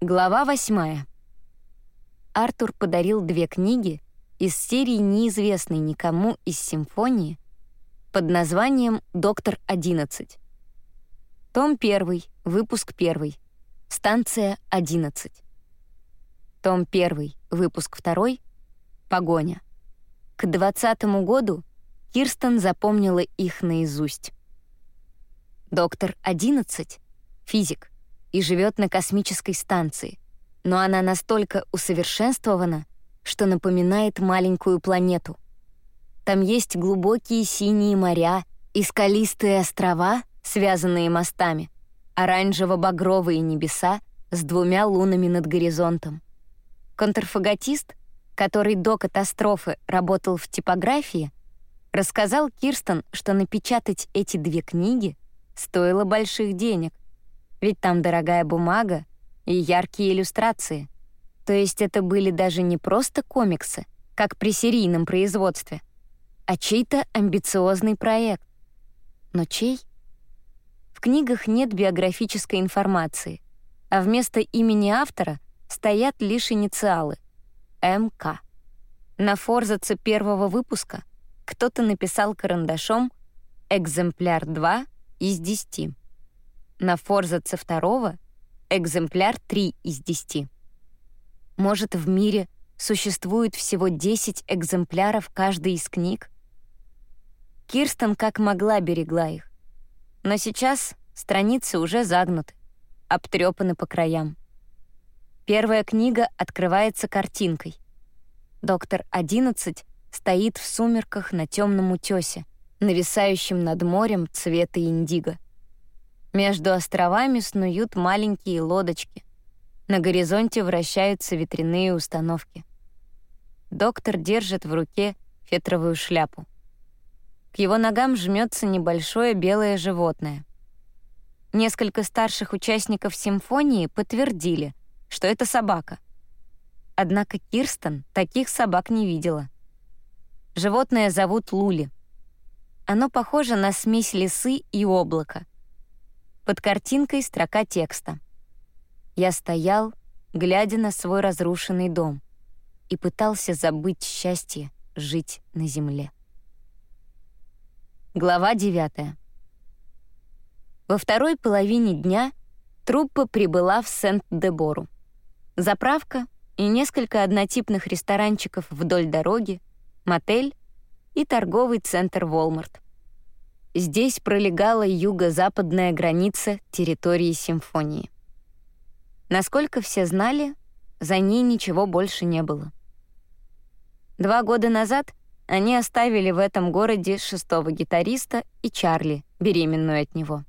Глава восьмая. Артур подарил две книги из серии неизвестной никому из симфонии под названием «Доктор 11». Том 1, выпуск 1, станция 11. Том 1, выпуск 2, погоня. К 20 году Кирстен запомнила их наизусть. Доктор 11 — физик — и живет на космической станции, но она настолько усовершенствована, что напоминает маленькую планету. Там есть глубокие синие моря и скалистые острова, связанные мостами, оранжево-багровые небеса с двумя лунами над горизонтом. Контрфаготист, который до катастрофы работал в типографии, рассказал Кирстен, что напечатать эти две книги стоило больших денег — ведь там дорогая бумага и яркие иллюстрации. То есть это были даже не просто комиксы, как при серийном производстве, а чей-то амбициозный проект. Но чей? В книгах нет биографической информации, а вместо имени автора стоят лишь инициалы — МК. На форзаце первого выпуска кто-то написал карандашом «Экземпляр 2 из 10». На форзаце второго экземпляр 3 из 10. Может, в мире существует всего 10 экземпляров каждой из книг? Кирстен как могла берегла их. Но сейчас страницы уже загнуты, обтрепаны по краям. Первая книга открывается картинкой. Доктор 11 стоит в сумерках на темном утесе, нависающем над морем цвета индиго. Между островами снуют маленькие лодочки. На горизонте вращаются ветряные установки. Доктор держит в руке фетровую шляпу. К его ногам жмется небольшое белое животное. Несколько старших участников симфонии подтвердили, что это собака. Однако Кирстен таких собак не видела. Животное зовут Лули. Оно похоже на смесь лисы и облака — под картинкой строка текста. Я стоял, глядя на свой разрушенный дом, и пытался забыть счастье жить на земле. Глава 9. Во второй половине дня труппа прибыла в Сент-Дебору. Заправка и несколько однотипных ресторанчиков вдоль дороги, мотель и торговый центр Волмарт. Здесь пролегала юго-западная граница территории симфонии. Насколько все знали, за ней ничего больше не было. Два года назад они оставили в этом городе шестого гитариста и Чарли, беременную от него.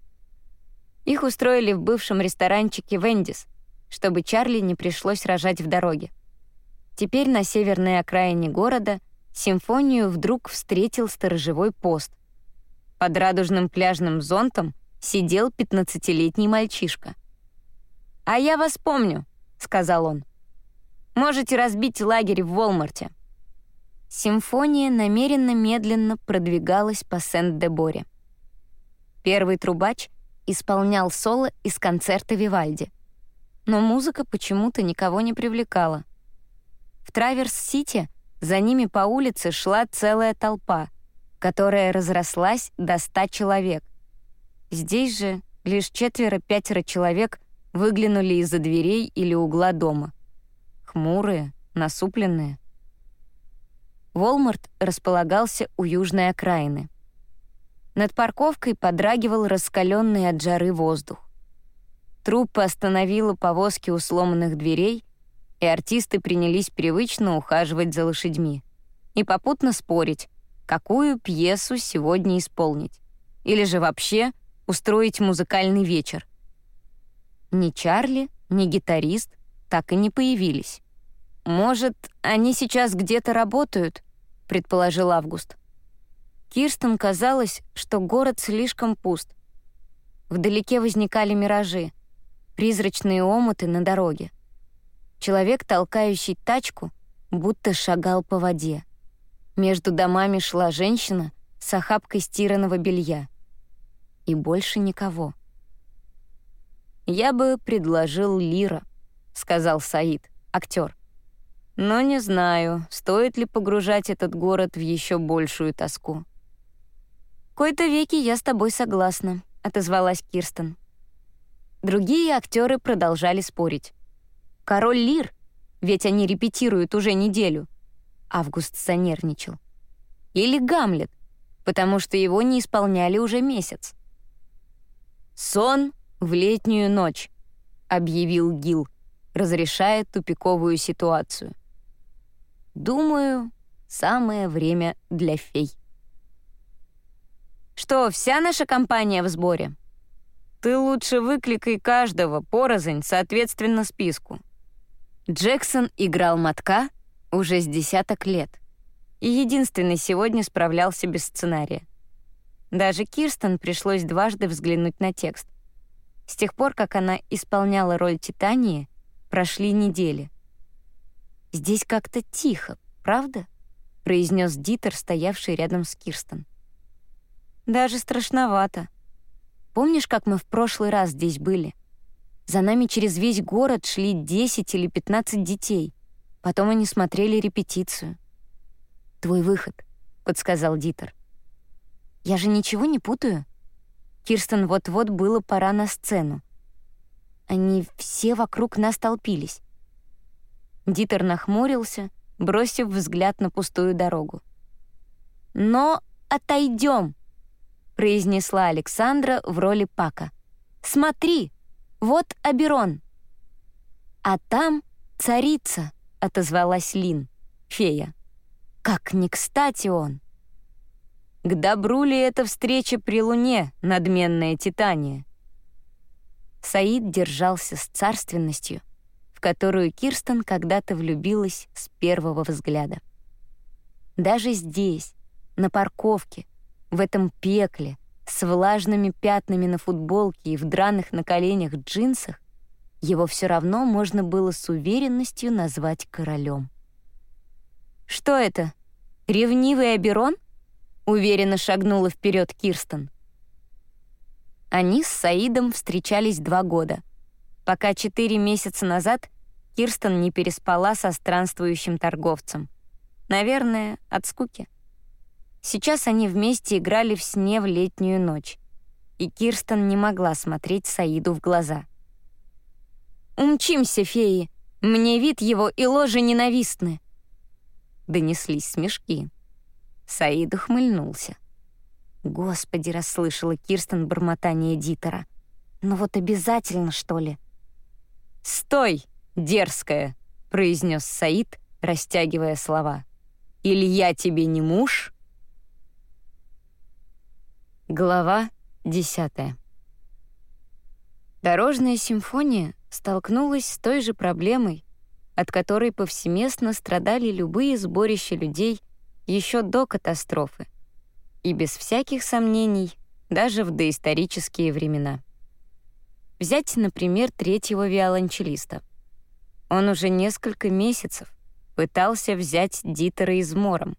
Их устроили в бывшем ресторанчике «Вендис», чтобы Чарли не пришлось рожать в дороге. Теперь на северной окраине города симфонию вдруг встретил сторожевой пост, под радужным пляжным зонтом сидел пятнадцатилетний мальчишка. «А я вас помню», — сказал он. «Можете разбить лагерь в Волмарте». Симфония намеренно медленно продвигалась по Сент-де-Боре. Первый трубач исполнял соло из концерта Вивальди. Но музыка почему-то никого не привлекала. В Траверс-Сити за ними по улице шла целая толпа — которая разрослась до ста человек. Здесь же лишь четверо-пятеро человек выглянули из-за дверей или угла дома. Хмурые, насупленные. Волмарт располагался у южной окраины. Над парковкой подрагивал раскаленный от жары воздух. Труппа остановила повозки у сломанных дверей, и артисты принялись привычно ухаживать за лошадьми и попутно спорить, какую пьесу сегодня исполнить. Или же вообще устроить музыкальный вечер. Ни Чарли, ни гитарист так и не появились. «Может, они сейчас где-то работают?» — предположил Август. Кирстен казалось, что город слишком пуст. Вдалеке возникали миражи, призрачные омуты на дороге. Человек, толкающий тачку, будто шагал по воде. Между домами шла женщина с охапкой стиранного белья. И больше никого. «Я бы предложил Лира», — сказал Саид, актер. «Но не знаю, стоит ли погружать этот город в еще большую тоску». «В кои-то веки я с тобой согласна», — отозвалась Кирстен. Другие актеры продолжали спорить. «Король Лир, ведь они репетируют уже неделю». Август занервничал. «Или Гамлет, потому что его не исполняли уже месяц». «Сон в летнюю ночь», — объявил Гил, разрешая тупиковую ситуацию. «Думаю, самое время для фей». «Что, вся наша компания в сборе?» «Ты лучше выкликай каждого порознь, соответственно, списку». Джексон играл мотка уже с десяток лет и единственный сегодня справлялся без сценария. Даже Кирстен пришлось дважды взглянуть на текст. С тех пор, как она исполняла роль Титании, прошли недели. «Здесь как-то тихо, правда?» — произнес Дитер, стоявший рядом с Кирстен. «Даже страшновато. Помнишь, как мы в прошлый раз здесь были? За нами через весь город шли 10 или 15 детей. Потом они смотрели репетицию». «Твой выход», — подсказал Дитер. Я же ничего не путаю. Кирстен вот-вот было пора на сцену. Они все вокруг нас толпились. Дитер нахмурился, бросив взгляд на пустую дорогу. «Но отойдем», — произнесла Александра в роли Пака. «Смотри, вот Аберон». «А там царица», — отозвалась Лин, фея. «Как не кстати он!» К добру ли эта встреча при луне, надменная Титания? Саид держался с царственностью, в которую Кирстен когда-то влюбилась с первого взгляда. Даже здесь, на парковке, в этом пекле, с влажными пятнами на футболке и в драных на коленях джинсах, его все равно можно было с уверенностью назвать королем. «Что это? Ревнивый Аберон?» уверенно шагнула вперед Кирстен. Они с Саидом встречались два года, пока четыре месяца назад Кирстен не переспала со странствующим торговцем. Наверное, от скуки. Сейчас они вместе играли в сне в летнюю ночь, и Кирстен не могла смотреть Саиду в глаза. «Умчимся, феи! Мне вид его и ложи ненавистны!» Донеслись смешки. Саид ухмыльнулся. «Господи!» — расслышала Кирстен бормотание Дитера. «Ну вот обязательно, что ли?» «Стой, дерзкая!» — произнес Саид, растягивая слова. «Или я тебе не муж?» Глава десятая. Дорожная симфония столкнулась с той же проблемой, от которой повсеместно страдали любые сборища людей еще до катастрофы. И без всяких сомнений, даже в доисторические времена. Взять, например, третьего виолончелиста. Он уже несколько месяцев пытался взять Дитера измором,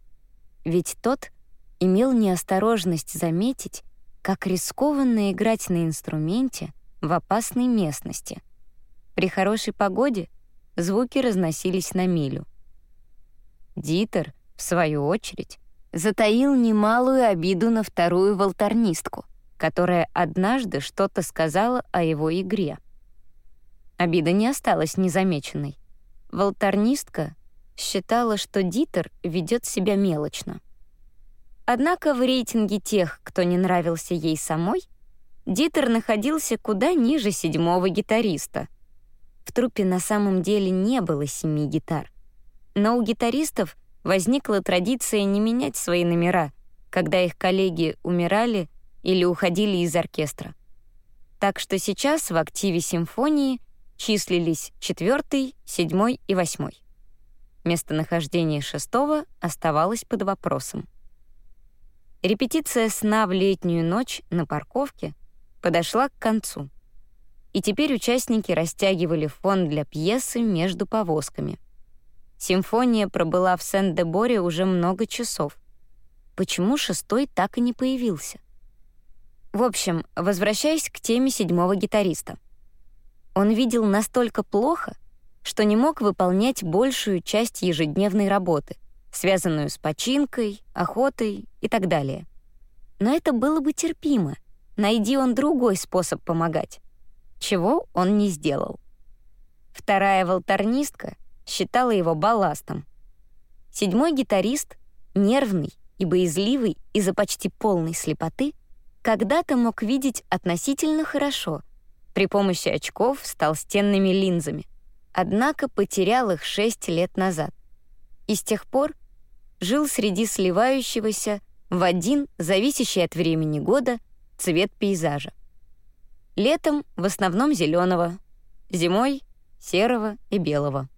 ведь тот имел неосторожность заметить, как рискованно играть на инструменте в опасной местности. При хорошей погоде звуки разносились на милю. Дитер в свою очередь, затаил немалую обиду на вторую волторнистку, которая однажды что-то сказала о его игре. Обида не осталась незамеченной. Волторнистка считала, что Дитер ведет себя мелочно. Однако в рейтинге тех, кто не нравился ей самой, Дитер находился куда ниже седьмого гитариста. В труппе на самом деле не было семи гитар. Но у гитаристов возникла традиция не менять свои номера, когда их коллеги умирали или уходили из оркестра. Так что сейчас в активе симфонии числились четвертый, седьмой и восьмой. Местонахождение шестого оставалось под вопросом. Репетиция сна в летнюю ночь на парковке подошла к концу. И теперь участники растягивали фон для пьесы между повозками — Симфония пробыла в Сен-де-Боре уже много часов. Почему шестой так и не появился? В общем, возвращаясь к теме седьмого гитариста. Он видел настолько плохо, что не мог выполнять большую часть ежедневной работы, связанную с починкой, охотой и так далее. Но это было бы терпимо, найди он другой способ помогать, чего он не сделал. Вторая волторнистка считала его балластом. Седьмой гитарист, нервный и боязливый из-за почти полной слепоты, когда-то мог видеть относительно хорошо при помощи очков с толстенными линзами, однако потерял их шесть лет назад. И с тех пор жил среди сливающегося в один, зависящий от времени года, цвет пейзажа. Летом в основном зеленого, зимой — серого и белого.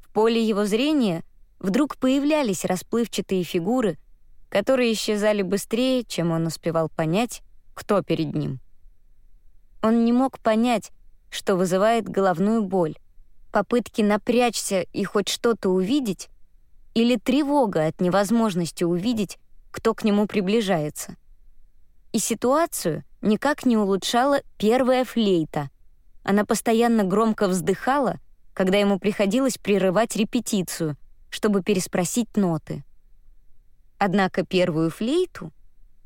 В поле его зрения вдруг появлялись расплывчатые фигуры, которые исчезали быстрее, чем он успевал понять, кто перед ним. Он не мог понять, что вызывает головную боль, попытки напрячься и хоть что-то увидеть, или тревога от невозможности увидеть, кто к нему приближается. И ситуацию никак не улучшала первая флейта. Она постоянно громко вздыхала, когда ему приходилось прерывать репетицию, чтобы переспросить ноты. Однако первую флейту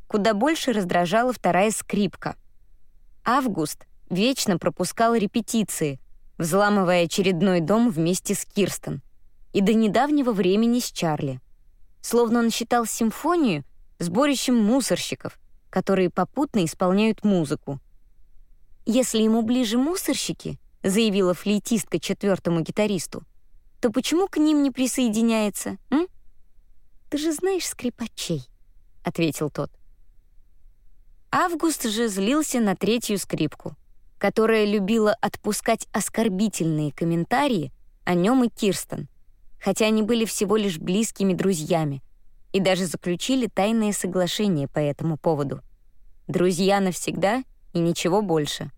куда больше раздражала вторая скрипка. Август вечно пропускал репетиции, взламывая очередной дом вместе с Кирстен, и до недавнего времени с Чарли. Словно он считал симфонию сборищем мусорщиков, которые попутно исполняют музыку. «Если ему ближе мусорщики», — заявила флейтистка четвертому гитаристу, то почему к ним не присоединяется, м? «Ты же знаешь скрипачей», — ответил тот. Август же злился на третью скрипку, которая любила отпускать оскорбительные комментарии о нем и Кирстен, хотя они были всего лишь близкими друзьями — и даже заключили тайное соглашение по этому поводу. Друзья навсегда и ничего больше.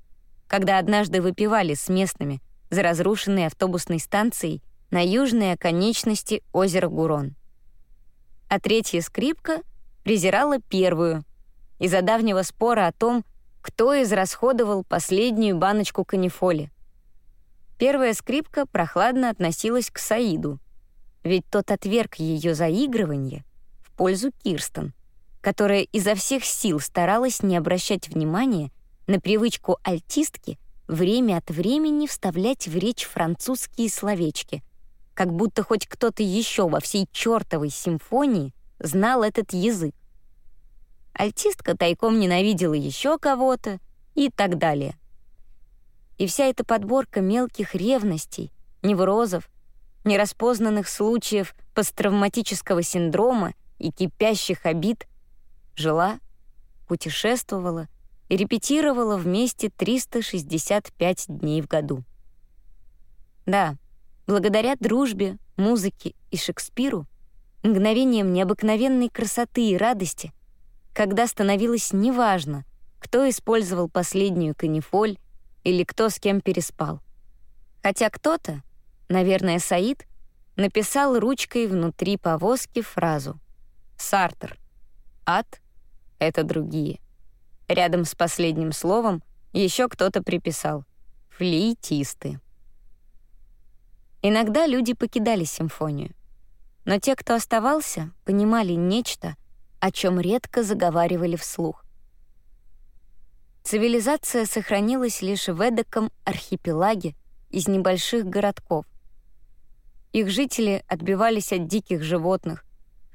Когда однажды выпивали с местными за разрушенной автобусной станцией на южной оконечности озера Гурон. А третья скрипка презирала первую из-за давнего спора о том, кто израсходовал последнюю баночку канифоли. Первая скрипка прохладно относилась к Саиду, ведь тот отверг ее заигрывание — пользу Кирстен, которая изо всех сил старалась не обращать внимания на привычку альтистки время от времени вставлять в речь французские словечки, как будто хоть кто-то еще во всей чертовой симфонии знал этот язык. Альтистка тайком ненавидела еще кого-то и так далее. И вся эта подборка мелких ревностей, неврозов, нераспознанных случаев посттравматического синдрома — и кипящих обид, жила, путешествовала и репетировала вместе 365 дней в году. Да, благодаря дружбе, музыке и Шекспиру, мгновением необыкновенной красоты и радости, когда становилось неважно, кто использовал последнюю канифоль или кто с кем переспал. Хотя кто-то, наверное, Саид, написал ручкой внутри повозки фразу Сартер. Ад — это другие. Рядом с последним словом еще кто-то приписал «флейтисты». Иногда люди покидали симфонию, но те, кто оставался, понимали нечто, о чем редко заговаривали вслух. Цивилизация сохранилась лишь в эдаком архипелаге из небольших городков. Их жители отбивались от диких животных,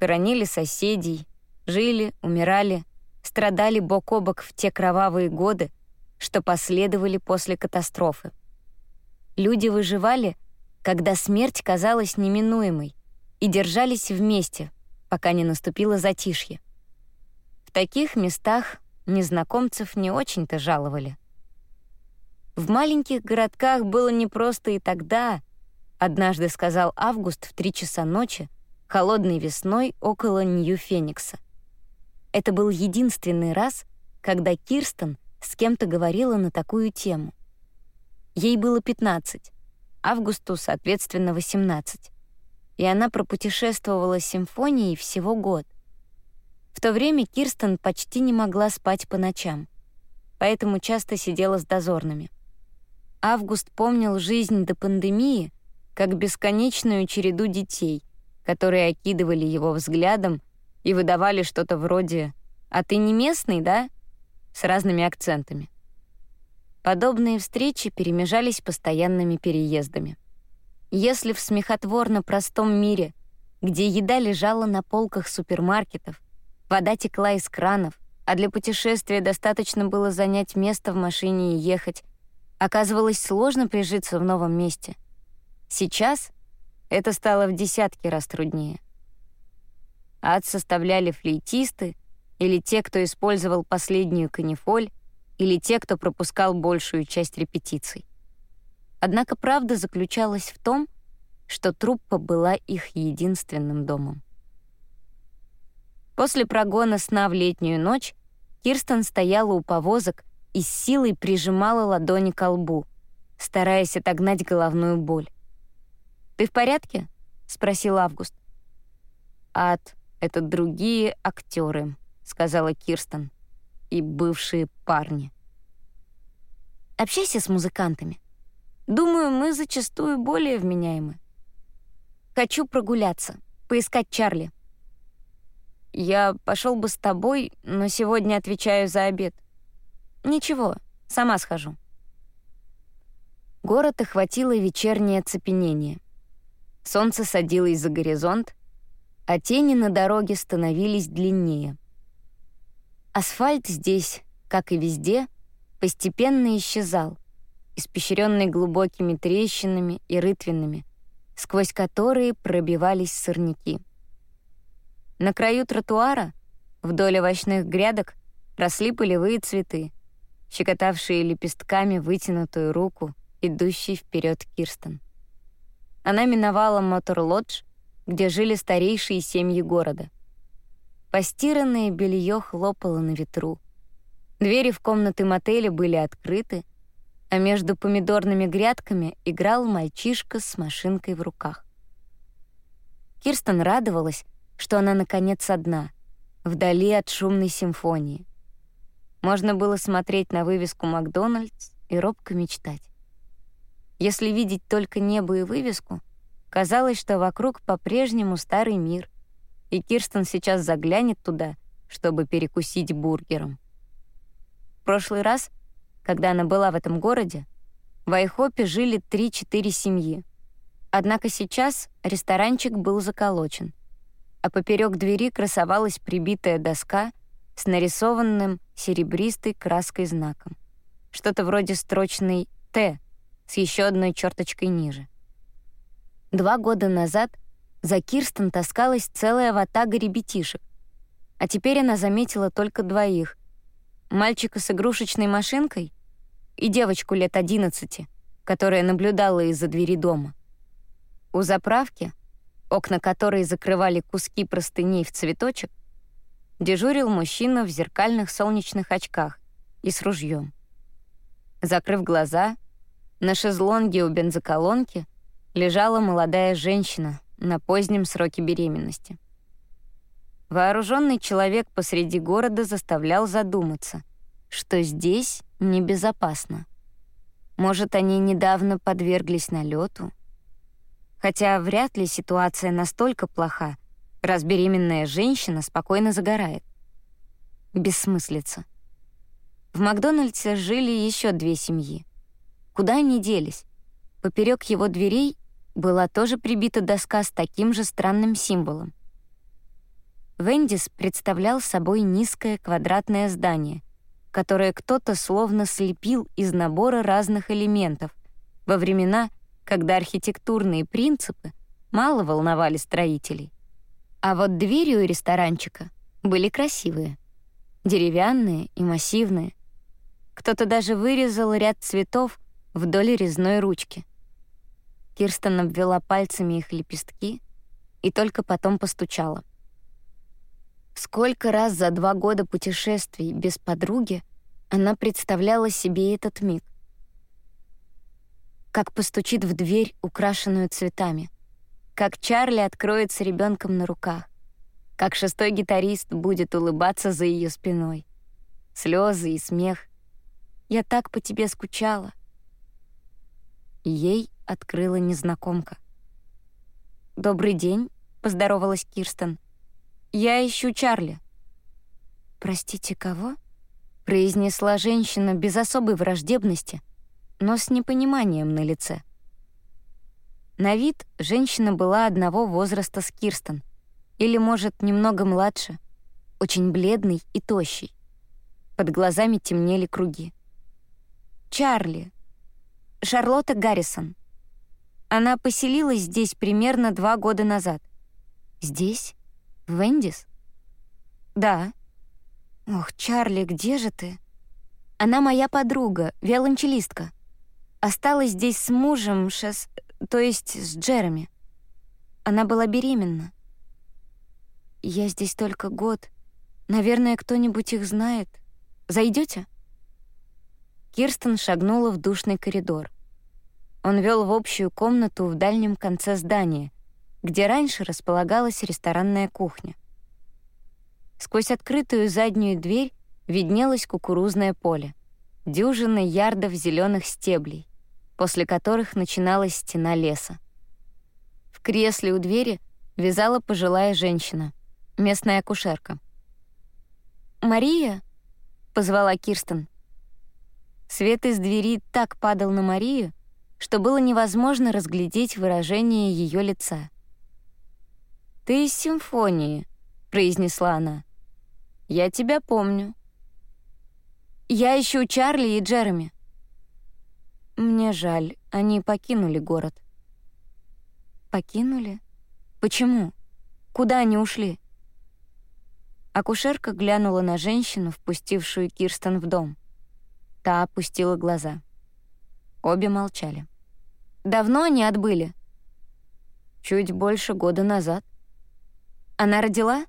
хоронили соседей, жили, умирали, страдали бок о бок в те кровавые годы, что последовали после катастрофы. Люди выживали, когда смерть казалась неминуемой, и держались вместе, пока не наступило затишье. В таких местах незнакомцев не очень-то жаловали. В маленьких городках было непросто и тогда, однажды сказал Август в три часа ночи, холодной весной около Нью-Феникса. Это был единственный раз, когда Кирстен с кем-то говорила на такую тему. Ей было 15, Августу, соответственно, 18. И она пропутешествовала с симфонией всего год. В то время Кирстен почти не могла спать по ночам, поэтому часто сидела с дозорными. Август помнил жизнь до пандемии как бесконечную череду детей, которые окидывали его взглядом и выдавали что-то вроде «А ты не местный, да?» с разными акцентами. Подобные встречи перемежались постоянными переездами. Если в смехотворно простом мире, где еда лежала на полках супермаркетов, вода текла из кранов, а для путешествия достаточно было занять место в машине и ехать, оказывалось сложно прижиться в новом месте. Сейчас это стало в десятки раз труднее. Ад составляли флейтисты или те, кто использовал последнюю канифоль, или те, кто пропускал большую часть репетиций. Однако правда заключалась в том, что труппа была их единственным домом. После прогона сна в летнюю ночь Кирстен стояла у повозок и с силой прижимала ладони к лбу, стараясь отогнать головную боль. «Ты в порядке?» — спросил Август. «Ад — это другие актеры», — сказала Кирстен, — «и бывшие парни». «Общайся с музыкантами. Думаю, мы зачастую более вменяемы. Хочу прогуляться, поискать Чарли». «Я пошел бы с тобой, но сегодня отвечаю за обед». «Ничего, сама схожу». Город охватило вечернее оцепенение. Солнце садилось за горизонт, а тени на дороге становились длиннее. Асфальт здесь, как и везде, постепенно исчезал, испещренный глубокими трещинами и рытвинами, сквозь которые пробивались сорняки. На краю тротуара, вдоль овощных грядок, росли полевые цветы, щекотавшие лепестками вытянутую руку, идущий вперед Кирстен. Она миновала мотор-лодж, где жили старейшие семьи города. Постиранное белье хлопало на ветру. Двери в комнаты мотеля были открыты, а между помидорными грядками играл мальчишка с машинкой в руках. Кирстен радовалась, что она наконец одна, вдали от шумной симфонии. Можно было смотреть на вывеску «Макдональдс» и робко мечтать. Если видеть только небо и вывеску, казалось, что вокруг по-прежнему старый мир, и Кирстен сейчас заглянет туда, чтобы перекусить бургером. В прошлый раз, когда она была в этом городе, в Айхопе жили 3-4 семьи. Однако сейчас ресторанчик был заколочен — а поперек двери красовалась прибитая доска с нарисованным серебристой краской знаком. Что-то вроде строчной «Т» с еще одной черточкой ниже. Два года назад за Кирстен таскалась целая ватага ребятишек, а теперь она заметила только двоих — мальчика с игрушечной машинкой и девочку лет одиннадцати, которая наблюдала из-за двери дома. У заправки — окна которой закрывали куски простыней в цветочек, дежурил мужчина в зеркальных солнечных очках и с ружьем. Закрыв глаза, на шезлонге у бензоколонки лежала молодая женщина на позднем сроке беременности. Вооруженный человек посреди города заставлял задуматься, что здесь небезопасно. Может, они недавно подверглись налету, Хотя вряд ли ситуация настолько плоха, раз беременная женщина спокойно загорает. Бессмыслица. В Макдональдсе жили еще две семьи. Куда они делись? Поперек его дверей была тоже прибита доска с таким же странным символом. Вендис представлял собой низкое квадратное здание, которое кто-то словно слепил из набора разных элементов во времена, когда архитектурные принципы мало волновали строителей. А вот двери у ресторанчика были красивые, деревянные и массивные. Кто-то даже вырезал ряд цветов вдоль резной ручки. Кирстен обвела пальцами их лепестки и только потом постучала. Сколько раз за два года путешествий без подруги она представляла себе этот миг как постучит в дверь, украшенную цветами, как Чарли откроется ребенком на руках, как шестой гитарист будет улыбаться за ее спиной. Слезы и смех. «Я так по тебе скучала». Ей открыла незнакомка. «Добрый день», — поздоровалась Кирстен. «Я ищу Чарли». «Простите, кого?» — произнесла женщина без особой враждебности, но с непониманием на лице. На вид женщина была одного возраста с Кирстен, или, может, немного младше, очень бледный и тощий. Под глазами темнели круги. «Чарли. Шарлотта Гаррисон. Она поселилась здесь примерно два года назад». «Здесь? В Вендис?» «Да». «Ох, Чарли, где же ты?» «Она моя подруга, виолончелистка. Осталась здесь с мужем, шес... то есть с Джереми. Она была беременна. Я здесь только год. Наверное, кто-нибудь их знает. Зайдете? Кирстен шагнула в душный коридор. Он вел в общую комнату в дальнем конце здания, где раньше располагалась ресторанная кухня. Сквозь открытую заднюю дверь виднелось кукурузное поле, дюжина ярдов зеленых стеблей, после которых начиналась стена леса. В кресле у двери вязала пожилая женщина, местная акушерка. «Мария?» — позвала Кирстен. Свет из двери так падал на Марию, что было невозможно разглядеть выражение ее лица. «Ты из симфонии», — произнесла она. Я тебя помню. Я ищу Чарли и Джереми. Мне жаль, они покинули город. Покинули? Почему? Куда они ушли? Акушерка глянула на женщину, впустившую Кирстен в дом. Та опустила глаза. Обе молчали. «Давно они отбыли?» «Чуть больше года назад». «Она родила?»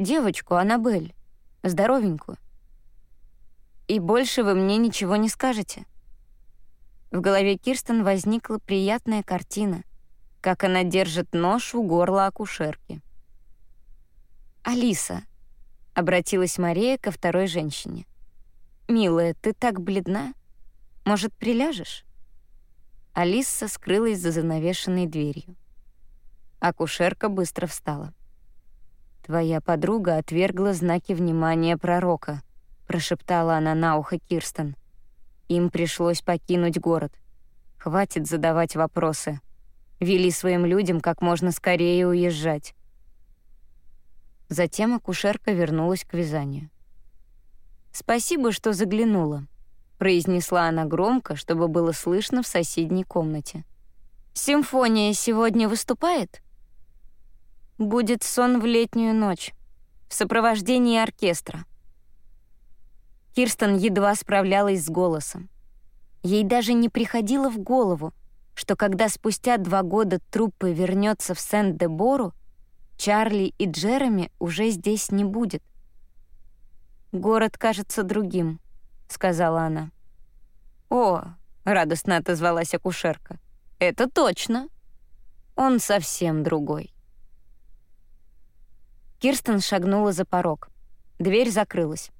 девочку Аннабель, здоровенькую. И больше вы мне ничего не скажете. В голове Кирстен возникла приятная картина, как она держит нож у горла акушерки. «Алиса», — обратилась Мария ко второй женщине. «Милая, ты так бледна. Может, приляжешь?» Алиса скрылась за занавешенной дверью. Акушерка быстро встала. «Твоя подруга отвергла знаки внимания пророка», — прошептала она на ухо Кирстен. «Им пришлось покинуть город. Хватит задавать вопросы. Вели своим людям как можно скорее уезжать». Затем акушерка вернулась к вязанию. «Спасибо, что заглянула», — произнесла она громко, чтобы было слышно в соседней комнате. «Симфония сегодня выступает?» будет сон в летнюю ночь в сопровождении оркестра. Кирстен едва справлялась с голосом. Ей даже не приходило в голову, что когда спустя два года труппа вернется в Сент-де-Бору, Чарли и Джереми уже здесь не будет. «Город кажется другим», — сказала она. «О!» — радостно отозвалась акушерка. «Это точно. Он совсем другой». Кирстен шагнула за порог. Дверь закрылась.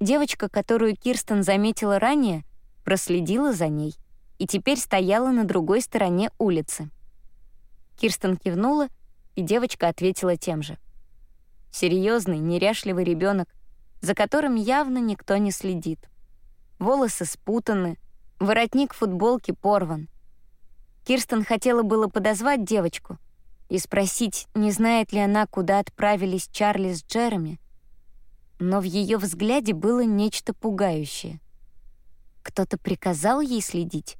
Девочка, которую Кирстен заметила ранее, проследила за ней и теперь стояла на другой стороне улицы. Кирстен кивнула, и девочка ответила тем же. Серьезный, неряшливый ребенок, за которым явно никто не следит. Волосы спутаны, воротник футболки порван. Кирстен хотела было подозвать девочку, и спросить, не знает ли она, куда отправились Чарли с Джереми. Но в ее взгляде было нечто пугающее. Кто-то приказал ей следить?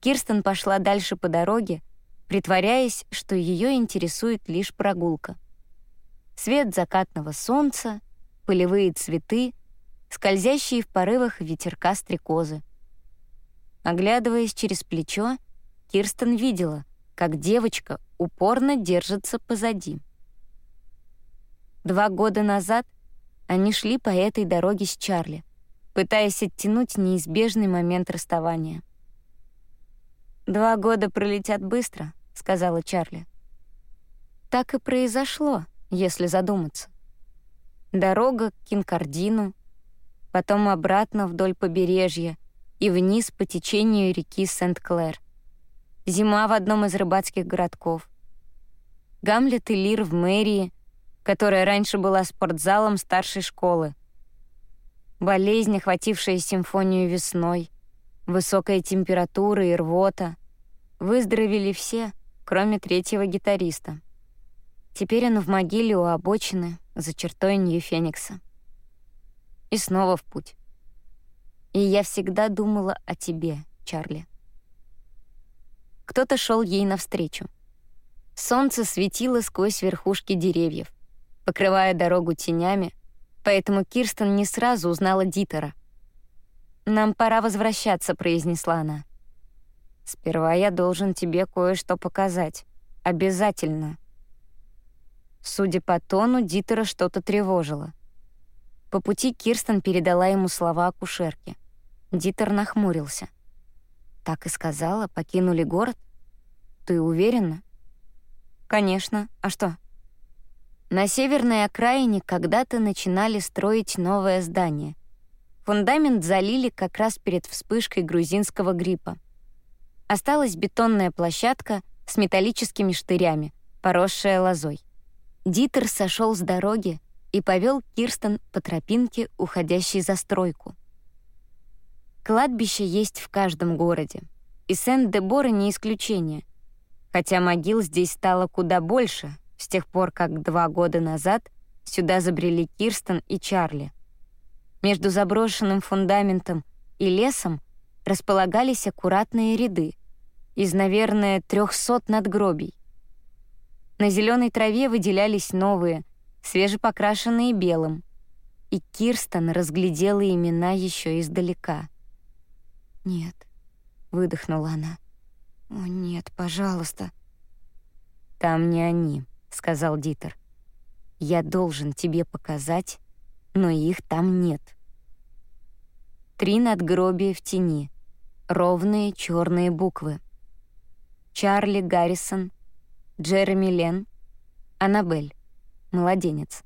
Кирстен пошла дальше по дороге, притворяясь, что ее интересует лишь прогулка. Свет закатного солнца, полевые цветы, скользящие в порывах ветерка стрекозы. Оглядываясь через плечо, Кирстен видела, как девочка упорно держится позади. Два года назад они шли по этой дороге с Чарли, пытаясь оттянуть неизбежный момент расставания. «Два года пролетят быстро», — сказала Чарли. Так и произошло, если задуматься. Дорога к Кинкардину, потом обратно вдоль побережья, и вниз по течению реки Сент-Клэр. Зима в одном из рыбацких городков. Гамлет и Лир в мэрии, которая раньше была спортзалом старшей школы. Болезнь, охватившая симфонию весной, высокая температура и рвота. Выздоровели все, кроме третьего гитариста. Теперь он в могиле у обочины за чертой Нью-Феникса. И снова в путь. И я всегда думала о тебе, Чарли. Кто-то шел ей навстречу. Солнце светило сквозь верхушки деревьев, покрывая дорогу тенями, поэтому Кирстен не сразу узнала Дитера. «Нам пора возвращаться», — произнесла она. «Сперва я должен тебе кое-что показать. Обязательно». Судя по тону, Дитера что-то тревожило. По пути Кирстен передала ему слова акушерки. Дитер нахмурился. «Так и сказала, покинули город? Ты уверена?» «Конечно. А что?» На северной окраине когда-то начинали строить новое здание. Фундамент залили как раз перед вспышкой грузинского гриппа. Осталась бетонная площадка с металлическими штырями, поросшая лозой. Дитер сошел с дороги и повел Кирстен по тропинке, уходящей за стройку. Кладбище есть в каждом городе, и Сент-де-Бора не исключение, хотя могил здесь стало куда больше с тех пор, как два года назад сюда забрели Кирстен и Чарли. Между заброшенным фундаментом и лесом располагались аккуратные ряды из, наверное, трехсот надгробий. На зеленой траве выделялись новые, свежепокрашенные белым, и Кирстен разглядела имена еще издалека. «Нет», — выдохнула она. «О, нет, пожалуйста». «Там не они», — сказал Дитер. «Я должен тебе показать, но их там нет». Три надгробия в тени, ровные черные буквы. Чарли Гаррисон, Джереми Лен, Аннабель, младенец.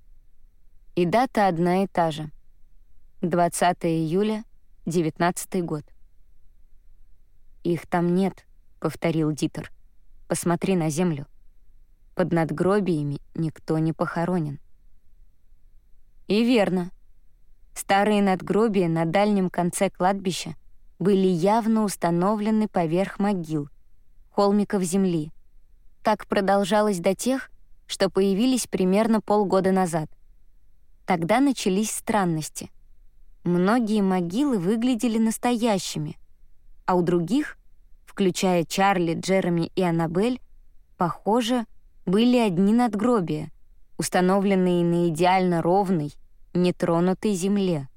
И дата одна и та же. 20 июля, 19 год. «Их там нет», — повторил Дитер. «Посмотри на землю. Под надгробиями никто не похоронен». И верно. Старые надгробия на дальнем конце кладбища были явно установлены поверх могил, холмиков земли. Так продолжалось до тех, что появились примерно полгода назад. Тогда начались странности. Многие могилы выглядели настоящими, а у других, включая Чарли, Джереми и Аннабель, похоже, были одни надгробия, установленные на идеально ровной, нетронутой земле.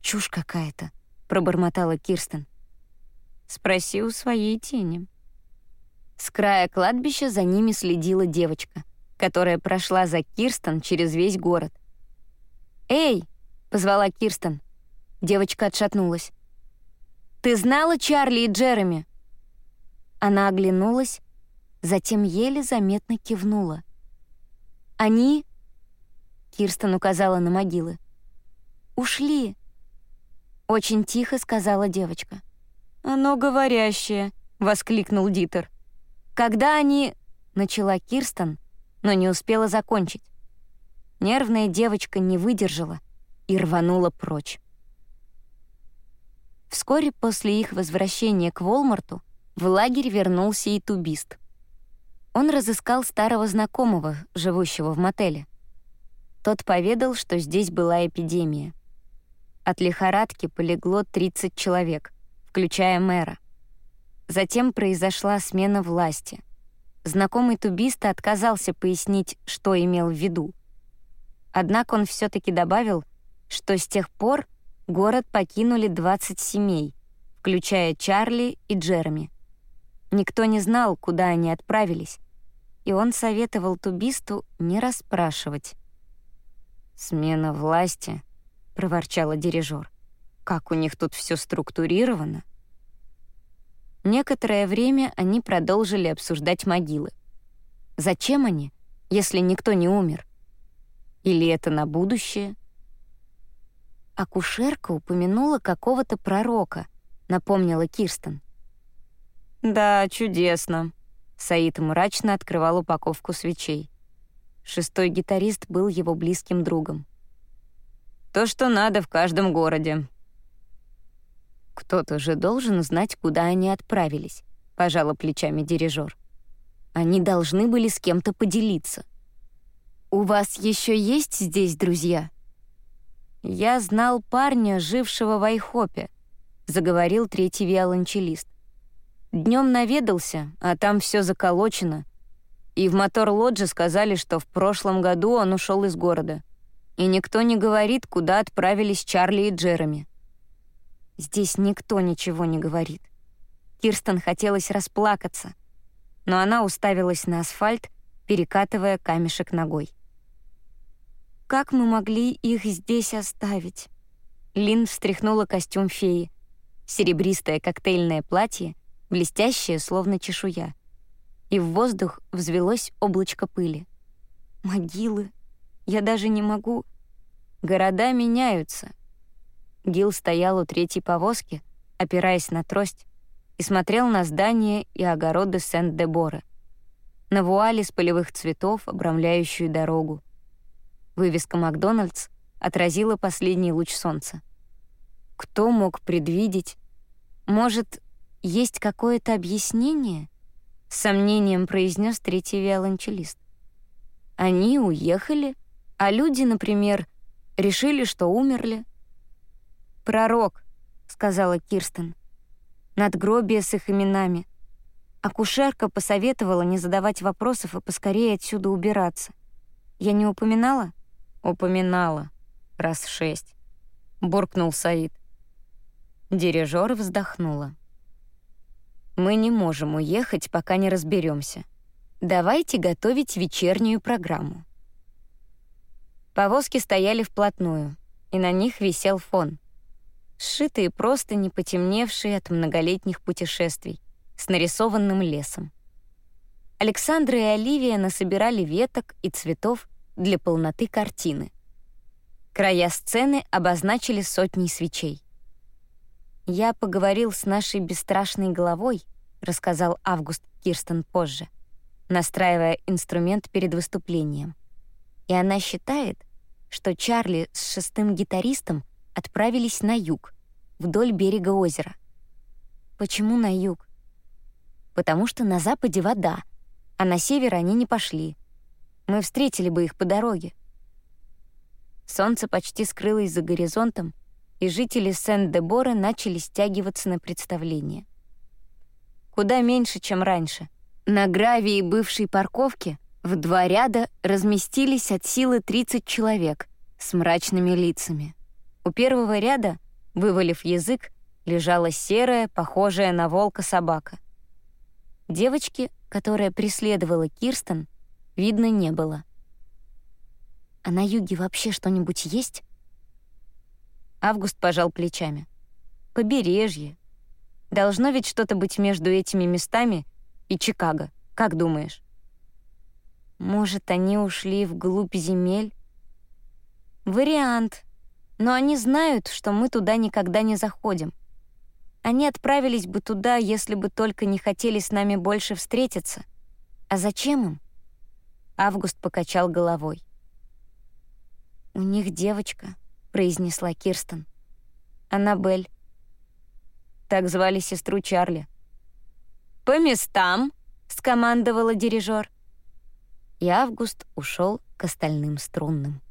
«Чушь какая-то», — пробормотала Кирстен. «Спроси у своей тени». С края кладбища за ними следила девочка, которая прошла за Кирстен через весь город. «Эй!» — позвала Кирстен. Девочка отшатнулась. «Ты знала Чарли и Джереми?» Она оглянулась, затем еле заметно кивнула. «Они...» Кирстен указала на могилы. «Ушли!» Очень тихо сказала девочка. «Оно говорящее!» — воскликнул Дитер. «Когда они...» — начала Кирстен, но не успела закончить. Нервная девочка не выдержала и рванула прочь. Вскоре после их возвращения к Волмарту в лагерь вернулся и тубист. Он разыскал старого знакомого, живущего в мотеле. Тот поведал, что здесь была эпидемия. От лихорадки полегло 30 человек, включая мэра. Затем произошла смена власти. Знакомый тубиста отказался пояснить, что имел в виду. Однако он все таки добавил, что с тех пор город покинули 20 семей, включая Чарли и Джереми. Никто не знал, куда они отправились, и он советовал тубисту не расспрашивать. «Смена власти», — проворчала дирижер. «Как у них тут все структурировано?» Некоторое время они продолжили обсуждать могилы. Зачем они, если никто не умер? Или это на будущее? Акушерка упомянула какого-то пророка, — напомнила Кирстен. «Да, чудесно», — Саид мрачно открывал упаковку свечей. Шестой гитарист был его близким другом. «То, что надо в каждом городе». «Кто-то же должен знать, куда они отправились», — пожала плечами дирижер. «Они должны были с кем-то поделиться». «У вас еще есть здесь друзья?» «Я знал парня, жившего в Айхопе», — заговорил третий виолончелист. Днем наведался, а там все заколочено. И в мотор-лодже сказали, что в прошлом году он ушел из города. И никто не говорит, куда отправились Чарли и Джереми. Здесь никто ничего не говорит. Кирстен хотелось расплакаться, но она уставилась на асфальт, перекатывая камешек ногой. Как мы могли их здесь оставить? Лин встряхнула костюм феи. Серебристое коктейльное платье, блестящее, словно чешуя. И в воздух взвелось облачко пыли. Могилы. Я даже не могу... Города меняются. Гил стоял у третьей повозки, опираясь на трость, и смотрел на здания и огороды Сент-де-Бора, на вуали с полевых цветов, обрамляющую дорогу, Вывеска «Макдональдс» отразила последний луч солнца. Кто мог предвидеть? Может, есть какое-то объяснение? С сомнением произнес третий виолончелист. Они уехали, а люди, например, решили, что умерли. «Пророк», — сказала Кирстен. «Надгробие с их именами». Акушерка посоветовала не задавать вопросов и поскорее отсюда убираться. Я не упоминала? «Упоминала. Раз шесть», — буркнул Саид. Дирижер вздохнула. «Мы не можем уехать, пока не разберемся. Давайте готовить вечернюю программу». Повозки стояли вплотную, и на них висел фон. Сшитые просто не потемневшие от многолетних путешествий, с нарисованным лесом. Александра и Оливия насобирали веток и цветов для полноты картины. Края сцены обозначили сотни свечей. «Я поговорил с нашей бесстрашной головой», — рассказал Август Кирстен позже, настраивая инструмент перед выступлением. И она считает, что Чарли с шестым гитаристом отправились на юг, вдоль берега озера. Почему на юг? Потому что на западе вода, а на север они не пошли — мы встретили бы их по дороге. Солнце почти скрылось за горизонтом, и жители Сен-де-Бора начали стягиваться на представление. Куда меньше, чем раньше. На гравии бывшей парковки в два ряда разместились от силы 30 человек с мрачными лицами. У первого ряда, вывалив язык, лежала серая, похожая на волка собака. Девочки, которая преследовала Кирстен, видно не было. «А на юге вообще что-нибудь есть?» Август пожал плечами. «Побережье. Должно ведь что-то быть между этими местами и Чикаго. Как думаешь?» «Может, они ушли вглубь земель?» «Вариант. Но они знают, что мы туда никогда не заходим. Они отправились бы туда, если бы только не хотели с нами больше встретиться. А зачем им?» Август покачал головой. «У них девочка», — произнесла Кирстен. «Аннабель». Так звали сестру Чарли. «По местам!» — скомандовала дирижер. И Август ушел к остальным струнным.